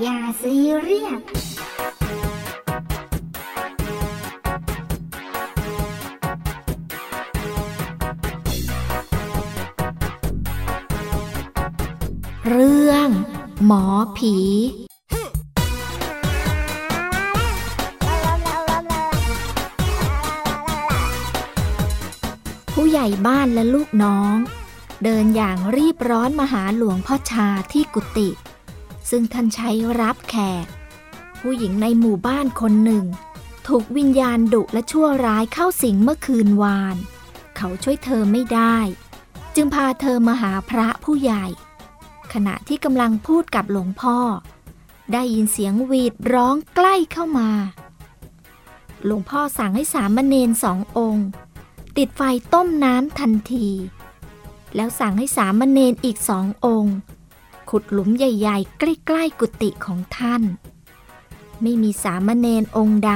อย่าซีเรียสเรื่อง หมอผี ผู้ใหญ่บ้านและลูกน้อง เดินอย่างรีบร้อนมาหาหลวงพ่อชาที่กุฏิ ซึ่งท่านใช้รับแขก ผู้หญิงในหมู่บ้านคนหนึ่ง ถูกวิญญาณดุและชั่วร้ายเข้าสิงเมื่อคืนวาน เขาช่วยเธอไม่ได้ จึงพาเธอมาหาพระผู้ใหญ่ ขณะที่กำลังพูดกับหลวงพ่อ ได้ยินเสียงวีดร้องใกล้เข้ามา หลวงพ่อสั่งให้สามเณรสององค์ ติดไฟต้มน้ำทันที แล้วสั่งให้สามเณรอีกสององค์ ขุดหลุมใหญ่ๆ ใกล้ๆกุฏิของท่าน ไม่มีสามเณรองค์ใด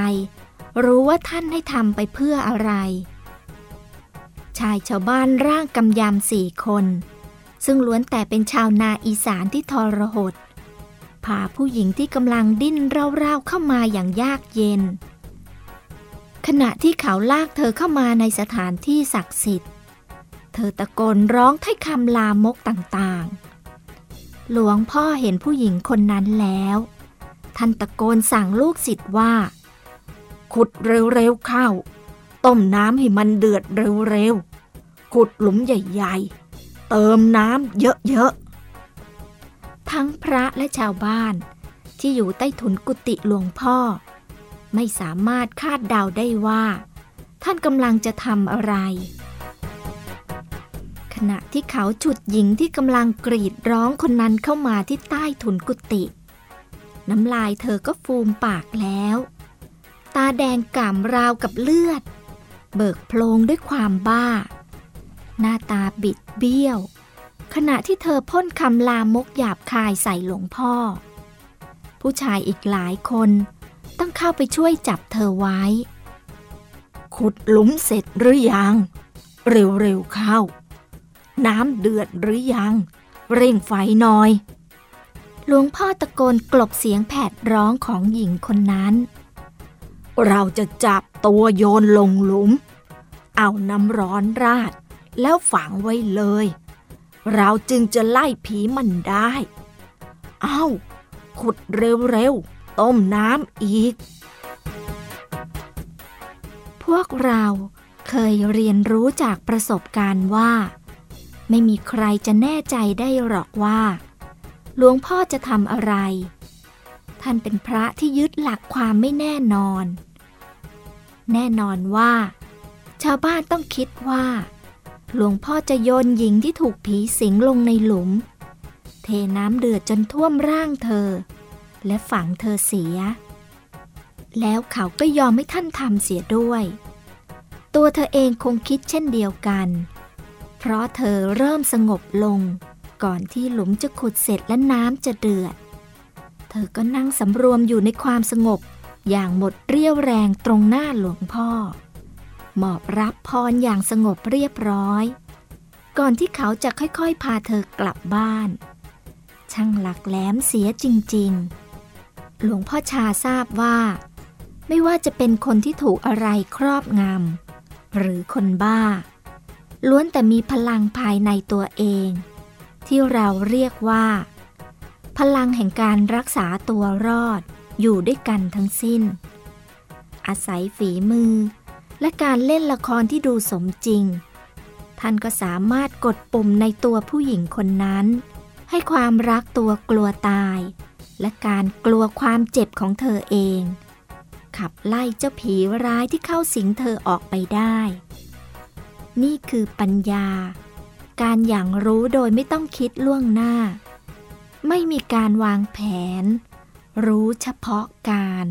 รู้ว่าท่านให้ทำไปเพื่ออะไร ชายชาวบ้านร่างกำยำสี่คน ซึ่งล้วนแต่เป็นชาวนาอีสานที่ทรหดพาผู้หญิงที่กำลังดิ้นเร่าๆเข้ามาอย่างยากเย็น ขณะที่เขาลากเธอเข้ามาในสถานที่ศักดิ์สิทธิ์ เธอตะโกนร้องถ้อยคำลามกต่างๆ หลวงพ่อเห็นผู้หญิงคนนั้นแล้ว ท่านตะโกนสั่งลูกศิษย์ว่า ขุดเร็วๆเข้า ต้มน้ำให้มันเดือดเร็วๆ ขุดหลุมใหญ่ๆ เติมน้ำเยอะๆ ทั้งพระและชาวบ้าน ที่อยู่ใต้ถุนกุฏิหลวงพ่อ ไม่สามารถคาดเดาได้ว่า ท่านกำลังจะทำอะไร ณะที่เขาฉุดหญิงที่กำลังกรีดร้องคนนั้นเข้ามาที่ใต้ถุนกุฏิน้ำลายเธอก็ฟูมปากแล้ว ตาแดงก่ำราวกับเลือด เบิกโพลงด้วยความบ้า หน้าตาบิดเบี้ยว ขณะที่เธอพ่นคำลามกหยาบคายใส่หลวงพ่อ ผู้ชายอีกหลายคนต้องเข้าไปช่วยจับเธอไว้ ขุดหลุมเสร็จหรือยัง เร็วๆเข้า น้ำเดือดหรือยัง เร่งไฟหน่อย หลวงพ่อตะโกนกลบเสียงแผดร้องของหญิงคนนั้น เราจะจับตัวโยนลงหลุม เอาน้ำร้อนราด แล้วฝังไว้เลย เราจึงจะไล่ผีมันได้ เอาขุดเร็วๆ ต้มน้ำอีก พวกเราเคยเรียนรู้จากประสบการณ์ว่า ไม่มีใครจะแน่ใจได้หรอกว่า หลวงพ่อจะทำอะไร ท่านเป็นพระที่ยึดหลักความไม่แน่นอน แน่นอนว่า ชาวบ้านต้องคิดว่า หลวงพ่อจะโยนหญิงที่ถูกผีสิงลงในหลุม เทน้ำเดือดจนท่วมร่างเธอ และฝังเธอเสีย แล้วเขาก็ยอมให้ท่านทำเสียด้วย ตัวเธอเองคงคิดเช่นเดียวกัน เพราะเธอเริ่มสงบลง ก่อนที่หลุมจะขุดเสร็จและน้ำจะเดือด เธอก็นั่งสำรวมอยู่ในความสงบ อย่างหมดเรี่ยวแรงตรงหน้าหลวงพ่อ หมอบรับพรอย่างสงบเรียบร้อย ก่อนที่เขาจะค่อยๆ พาเธอกลับบ้าน ช่างหลักแหลมเสียจริง ๆ หลวงพ่อชาทราบว่า ไม่ว่าจะเป็นคนที่ถูกอะไรครอบงำหรือคนบ้า ล้วนแต่มีพลังภายในตัวเอง ที่เราเรียกว่า พลังแห่งการรักษาตัวรอดอยู่ด้วยกันทั้งสิ้น อาศัยฝีมือ และการเล่นละครที่ดูสมจริง ท่านก็สามารถกดปุ่มในตัวผู้หญิงคนนั้น ให้ความรักตัวกลัวตาย และการกลัวความเจ็บของเธอเอง ขับไล่เจ้าผีร้ายที่เข้าสิงเธอออกไปได้ นี่คือปัญญา การอย่างรู้โดยไม่ต้องคิดล่วงหน้า ไม่มีการวางแผน รู้เฉพาะการ